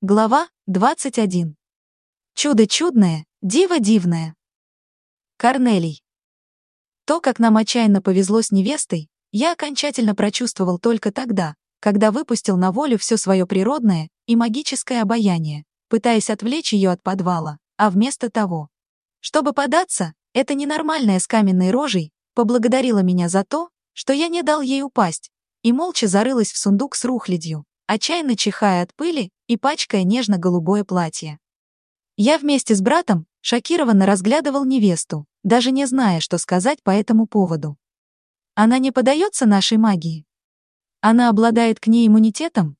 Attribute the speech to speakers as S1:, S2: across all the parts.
S1: Глава 21. Чудо чудное, диво дивное. Корнелий. То, как нам отчаянно повезло с невестой, я окончательно прочувствовал только тогда, когда выпустил на волю все свое природное и магическое обаяние, пытаясь отвлечь ее от подвала, а вместо того, чтобы податься, эта ненормальная с каменной рожей поблагодарила меня за то, что я не дал ей упасть, и молча зарылась в сундук с рухлядью, отчаянно чихая от пыли и пачкая нежно-голубое платье. Я вместе с братом шокированно разглядывал невесту, даже не зная, что сказать по этому поводу. Она не подается нашей магии? Она обладает к ней иммунитетом?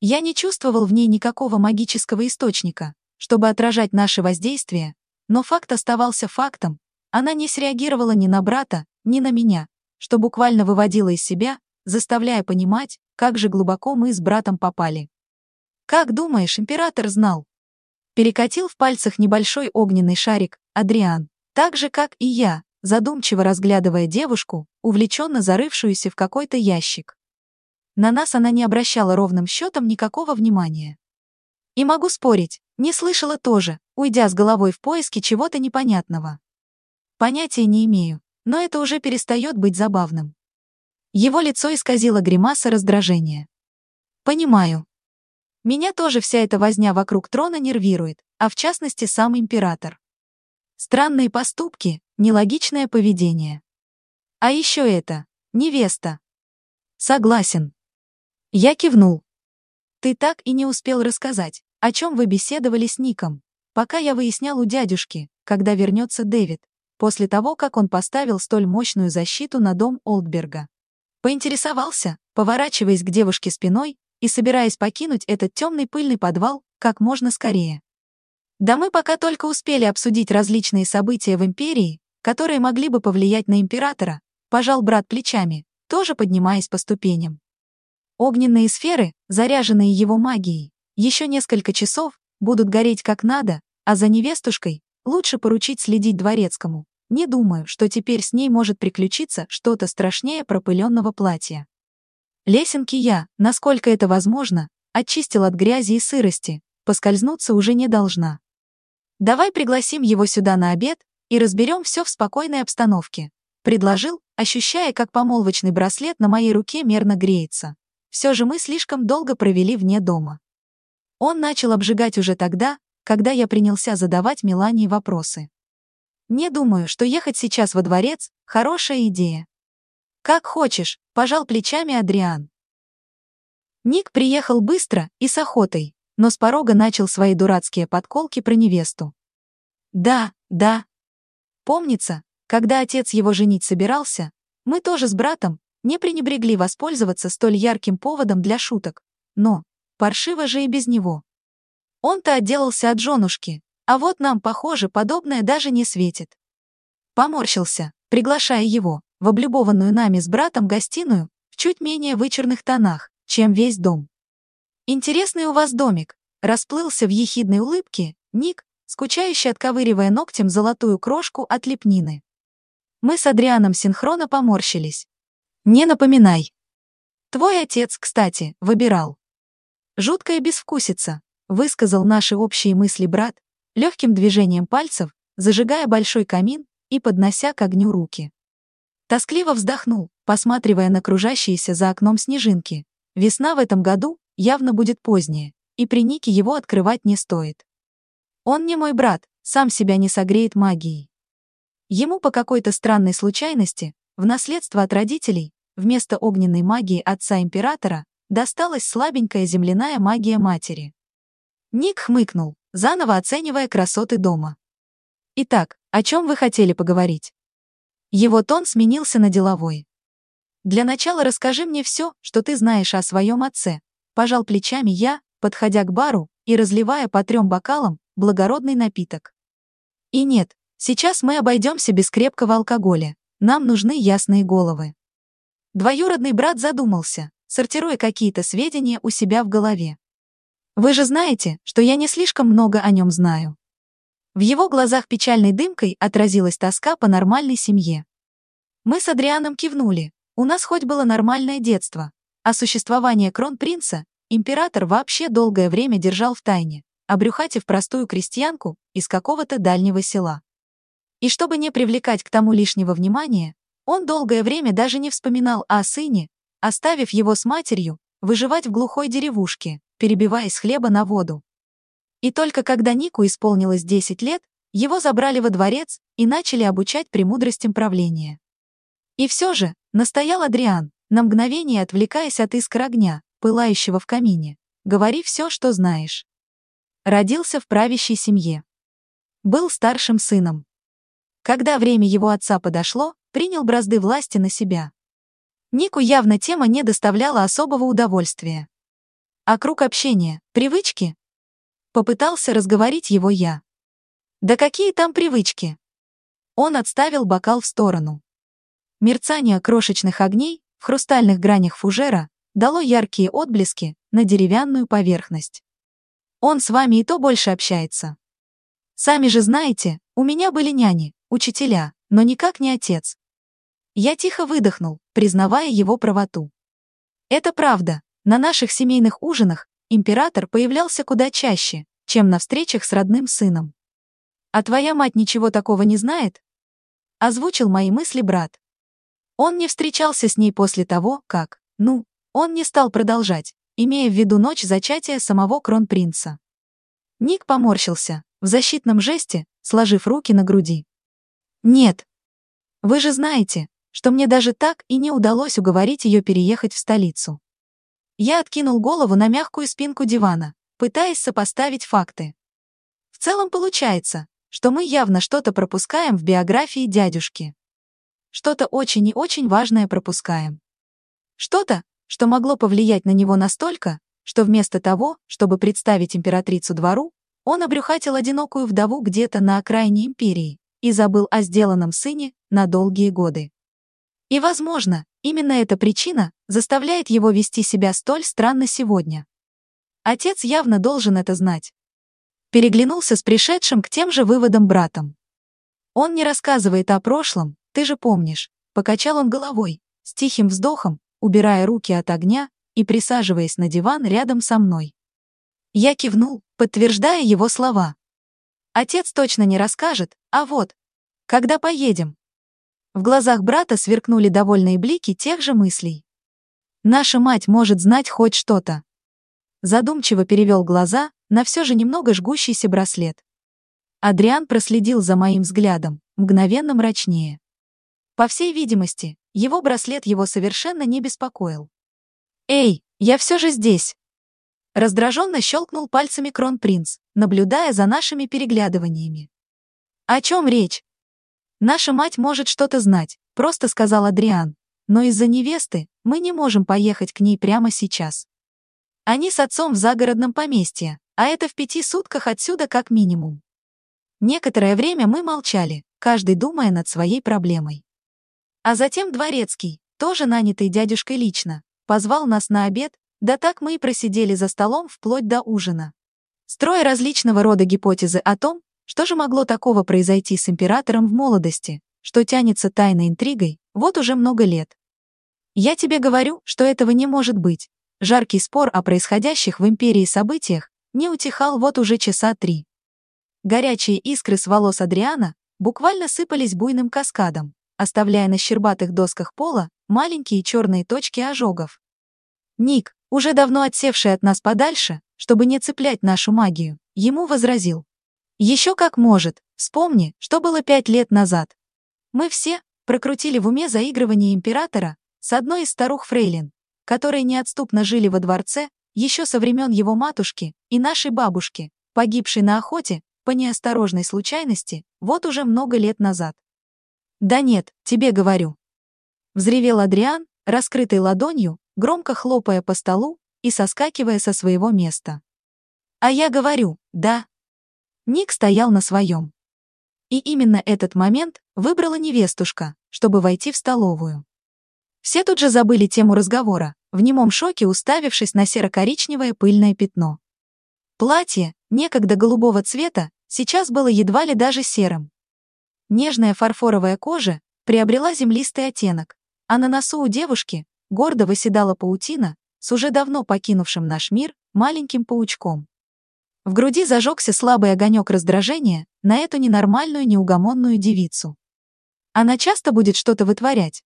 S1: Я не чувствовал в ней никакого магического источника, чтобы отражать наше воздействие, но факт оставался фактом. Она не среагировала ни на брата, ни на меня, что буквально выводило из себя, заставляя понимать, как же глубоко мы с братом попали. Как думаешь, император знал? Перекатил в пальцах небольшой огненный шарик Адриан, так же, как и я, задумчиво разглядывая девушку, увлеченно зарывшуюся в какой-то ящик. На нас она не обращала ровным счетом никакого внимания. И могу спорить, не слышала тоже, уйдя с головой в поиски чего-то непонятного. Понятия не имею, но это уже перестает быть забавным. Его лицо исказило гримаса раздражения. «Понимаю. Меня тоже вся эта возня вокруг трона нервирует, а в частности сам император. Странные поступки, нелогичное поведение. А еще это, невеста. Согласен. Я кивнул. Ты так и не успел рассказать, о чем вы беседовали с Ником, пока я выяснял у дядюшки, когда вернется Дэвид, после того, как он поставил столь мощную защиту на дом Олдберга. Поинтересовался, поворачиваясь к девушке спиной и собираясь покинуть этот темный пыльный подвал как можно скорее. Да мы пока только успели обсудить различные события в Империи, которые могли бы повлиять на Императора, пожал брат плечами, тоже поднимаясь по ступеням. Огненные сферы, заряженные его магией, еще несколько часов будут гореть как надо, а за невестушкой лучше поручить следить дворецкому. Не думаю, что теперь с ней может приключиться что-то страшнее пропыленного платья. Лесенки я, насколько это возможно, очистил от грязи и сырости, поскользнуться уже не должна. Давай пригласим его сюда на обед и разберем все в спокойной обстановке. Предложил, ощущая, как помолвочный браслет на моей руке мерно греется. Все же мы слишком долго провели вне дома. Он начал обжигать уже тогда, когда я принялся задавать Мелании вопросы. Не думаю, что ехать сейчас во дворец — хорошая идея. Как хочешь, пожал плечами Адриан. Ник приехал быстро и с охотой, но с порога начал свои дурацкие подколки про невесту. Да, да. Помнится, когда отец его женить собирался, мы тоже с братом не пренебрегли воспользоваться столь ярким поводом для шуток, но паршиво же и без него. Он-то отделался от женушки, а вот нам, похоже, подобное даже не светит. Поморщился, приглашая его в облюбованную нами с братом гостиную в чуть менее вычурных тонах, чем весь дом. «Интересный у вас домик», расплылся в ехидной улыбке Ник, скучающе отковыривая ногтем золотую крошку от лепнины. Мы с Адрианом синхронно поморщились. «Не напоминай». «Твой отец, кстати, выбирал». «Жуткая безвкусица», — высказал наши общие мысли брат, легким движением пальцев, зажигая большой камин и поднося к огню руки. Тоскливо вздохнул, посматривая на кружащиеся за окном снежинки. Весна в этом году явно будет поздняя, и при Нике его открывать не стоит. Он не мой брат, сам себя не согреет магией. Ему по какой-то странной случайности, в наследство от родителей, вместо огненной магии отца императора, досталась слабенькая земляная магия матери. Ник хмыкнул, заново оценивая красоты дома. «Итак, о чем вы хотели поговорить?» Его тон сменился на деловой. «Для начала расскажи мне все, что ты знаешь о своем отце», пожал плечами я, подходя к бару и разливая по трем бокалам благородный напиток. И нет, сейчас мы обойдемся без крепкого алкоголя, нам нужны ясные головы. Двоюродный брат задумался, сортируя какие-то сведения у себя в голове. Вы же знаете, что я не слишком много о нем знаю. В его глазах печальной дымкой отразилась тоска по нормальной семье. Мы с Адрианом кивнули. У нас хоть было нормальное детство, а существование кронпринца император вообще долгое время держал в тайне, обрюхатив простую крестьянку из какого-то дальнего села. И чтобы не привлекать к тому лишнего внимания, он долгое время даже не вспоминал о сыне, оставив его с матерью выживать в глухой деревушке, перебиваясь хлеба на воду. И только когда Нику исполнилось 10 лет, его забрали во дворец и начали обучать премудростям правления. И все же, настоял Адриан, на мгновение отвлекаясь от искр огня, пылающего в камине. Говори все, что знаешь. Родился в правящей семье. Был старшим сыном. Когда время его отца подошло, принял бразды власти на себя. Нику явно тема не доставляла особого удовольствия. А круг общения, привычки? Попытался разговорить его я. Да какие там привычки? Он отставил бокал в сторону. Мерцание крошечных огней в хрустальных гранях фужера дало яркие отблески на деревянную поверхность. Он с вами и то больше общается. Сами же знаете, у меня были няни, учителя, но никак не отец. Я тихо выдохнул, признавая его правоту. Это правда, на наших семейных ужинах император появлялся куда чаще, чем на встречах с родным сыном. «А твоя мать ничего такого не знает?» Озвучил мои мысли брат. Он не встречался с ней после того, как, ну, он не стал продолжать, имея в виду ночь зачатия самого кронпринца. Ник поморщился, в защитном жесте, сложив руки на груди. «Нет. Вы же знаете, что мне даже так и не удалось уговорить ее переехать в столицу». Я откинул голову на мягкую спинку дивана, пытаясь сопоставить факты. В целом получается, что мы явно что-то пропускаем в биографии дядюшки. Что-то очень и очень важное пропускаем. Что-то, что могло повлиять на него настолько, что вместо того, чтобы представить императрицу двору, он обрюхатил одинокую вдову где-то на окраине империи и забыл о сделанном сыне на долгие годы. И, возможно, именно эта причина заставляет его вести себя столь странно сегодня. Отец явно должен это знать. Переглянулся с пришедшим к тем же выводам братом. Он не рассказывает о прошлом, ты же помнишь, покачал он головой, с тихим вздохом, убирая руки от огня и присаживаясь на диван рядом со мной. Я кивнул, подтверждая его слова. Отец точно не расскажет, а вот, когда поедем. В глазах брата сверкнули довольные блики тех же мыслей. Наша мать может знать хоть что-то. Задумчиво перевел глаза на все же немного жгущийся браслет. Адриан проследил за моим взглядом, мгновенно мрачнее. По всей видимости, его браслет его совершенно не беспокоил. «Эй, я все же здесь!» Раздраженно щелкнул пальцами кронпринц, наблюдая за нашими переглядываниями. «О чем речь?» «Наша мать может что-то знать», — просто сказал Адриан. «Но из-за невесты мы не можем поехать к ней прямо сейчас. Они с отцом в загородном поместье, а это в пяти сутках отсюда как минимум». Некоторое время мы молчали, каждый думая над своей проблемой. А затем Дворецкий, тоже нанятый дядюшкой лично, позвал нас на обед, да так мы и просидели за столом вплоть до ужина. Строя различного рода гипотезы о том, что же могло такого произойти с императором в молодости, что тянется тайной интригой, вот уже много лет. Я тебе говорю, что этого не может быть. Жаркий спор о происходящих в империи событиях не утихал вот уже часа три. Горячие искры с волос Адриана буквально сыпались буйным каскадом, оставляя на щербатых досках пола маленькие черные точки ожогов. Ник, уже давно отсевший от нас подальше, чтобы не цеплять нашу магию, ему возразил. Еще как может, вспомни, что было пять лет назад. Мы все прокрутили в уме заигрывание императора с одной из старух Фрейлин, которые неотступно жили во дворце еще со времен его матушки и нашей бабушки, погибшей на охоте по неосторожной случайности вот уже много лет назад. «Да нет, тебе говорю». Взревел Адриан, раскрытой ладонью, громко хлопая по столу и соскакивая со своего места. «А я говорю, да». Ник стоял на своем. И именно этот момент выбрала невестушка, чтобы войти в столовую. Все тут же забыли тему разговора, в немом шоке уставившись на серо-коричневое пыльное пятно. Платье, некогда голубого цвета, сейчас было едва ли даже серым, Нежная фарфоровая кожа приобрела землистый оттенок, а на носу у девушки гордо выседала паутина с уже давно покинувшим наш мир маленьким паучком. В груди зажегся слабый огонек раздражения на эту ненормальную неугомонную девицу. Она часто будет что-то вытворять.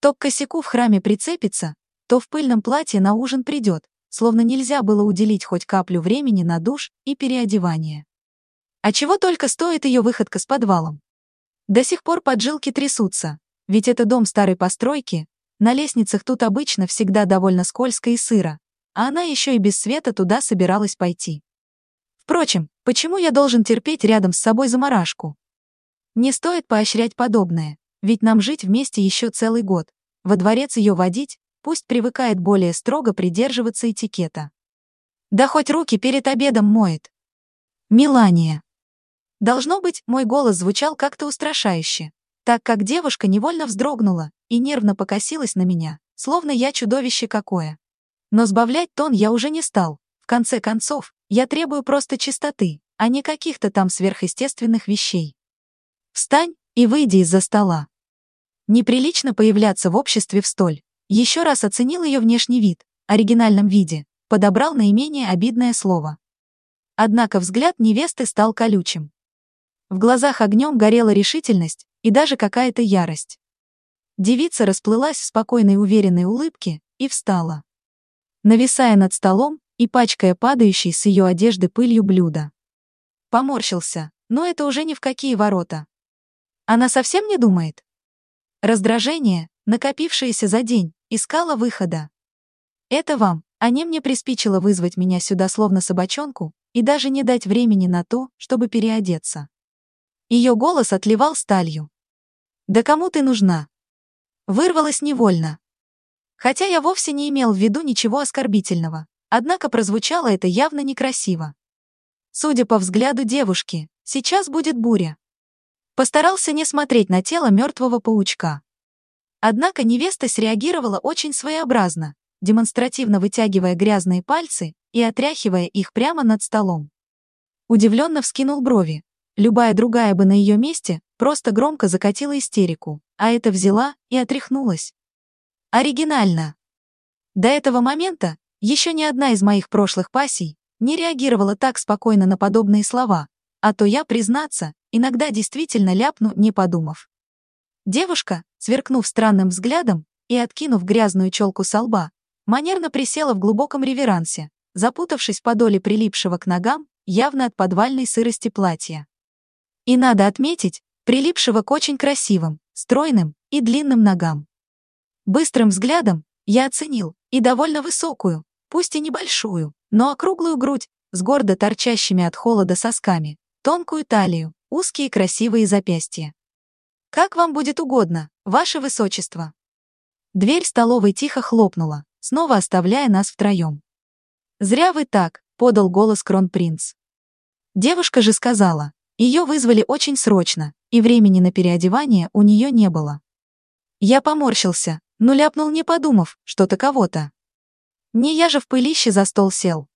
S1: То к косяку в храме прицепится, то в пыльном платье на ужин придет, словно нельзя было уделить хоть каплю времени на душ и переодевание. А чего только стоит ее выходка с подвалом. До сих пор поджилки трясутся, ведь это дом старой постройки, на лестницах тут обычно всегда довольно скользко и сыро, а она еще и без света туда собиралась пойти. Впрочем, почему я должен терпеть рядом с собой заморашку? Не стоит поощрять подобное, ведь нам жить вместе еще целый год. Во дворец ее водить, пусть привыкает более строго придерживаться этикета. Да хоть руки перед обедом моет. Милания. Должно быть, мой голос звучал как-то устрашающе, так как девушка невольно вздрогнула и нервно покосилась на меня, словно я чудовище какое. Но сбавлять тон я уже не стал. Конце концов, я требую просто чистоты, а не каких-то там сверхъестественных вещей. Встань и выйди из-за стола. Неприлично появляться в обществе в столь, еще раз оценил ее внешний вид, оригинальном виде, подобрал наименее обидное слово. Однако взгляд невесты стал колючим. В глазах огнем горела решительность и даже какая-то ярость. Девица расплылась в спокойной уверенной улыбке и встала. Нависая над столом и пачкая падающей с ее одежды пылью блюда. Поморщился, но это уже ни в какие ворота. Она совсем не думает? Раздражение, накопившееся за день, искала выхода. Это вам, а не мне приспичило вызвать меня сюда словно собачонку и даже не дать времени на то, чтобы переодеться. Ее голос отливал сталью. «Да кому ты нужна?» Вырвалась невольно. Хотя я вовсе не имел в виду ничего оскорбительного, однако прозвучало это явно некрасиво. Судя по взгляду девушки, сейчас будет буря. Постарался не смотреть на тело мертвого паучка. Однако невеста среагировала очень своеобразно, демонстративно вытягивая грязные пальцы и отряхивая их прямо над столом. Удивленно вскинул брови. Любая другая бы на ее месте просто громко закатила истерику, а это взяла и отряхнулась. Оригинально. До этого момента еще ни одна из моих прошлых пассий не реагировала так спокойно на подобные слова, а то я, признаться, иногда действительно ляпну, не подумав. Девушка, сверкнув странным взглядом и откинув грязную челку со лба, манерно присела в глубоком реверансе, запутавшись в подоле прилипшего к ногам, явно от подвальной сырости платья. И надо отметить, прилипшего к очень красивым, стройным и длинным ногам. Быстрым взглядом я оценил и довольно высокую, пусть и небольшую, но округлую грудь с гордо торчащими от холода сосками, тонкую талию, узкие красивые запястья. «Как вам будет угодно, ваше высочество». Дверь столовой тихо хлопнула, снова оставляя нас втроем. «Зря вы так», — подал голос кронпринц. Девушка же сказала, ее вызвали очень срочно, и времени на переодевание у нее не было. Я поморщился, но ляпнул не подумав, что-то кого-то. Не я же в пылище за стол сел.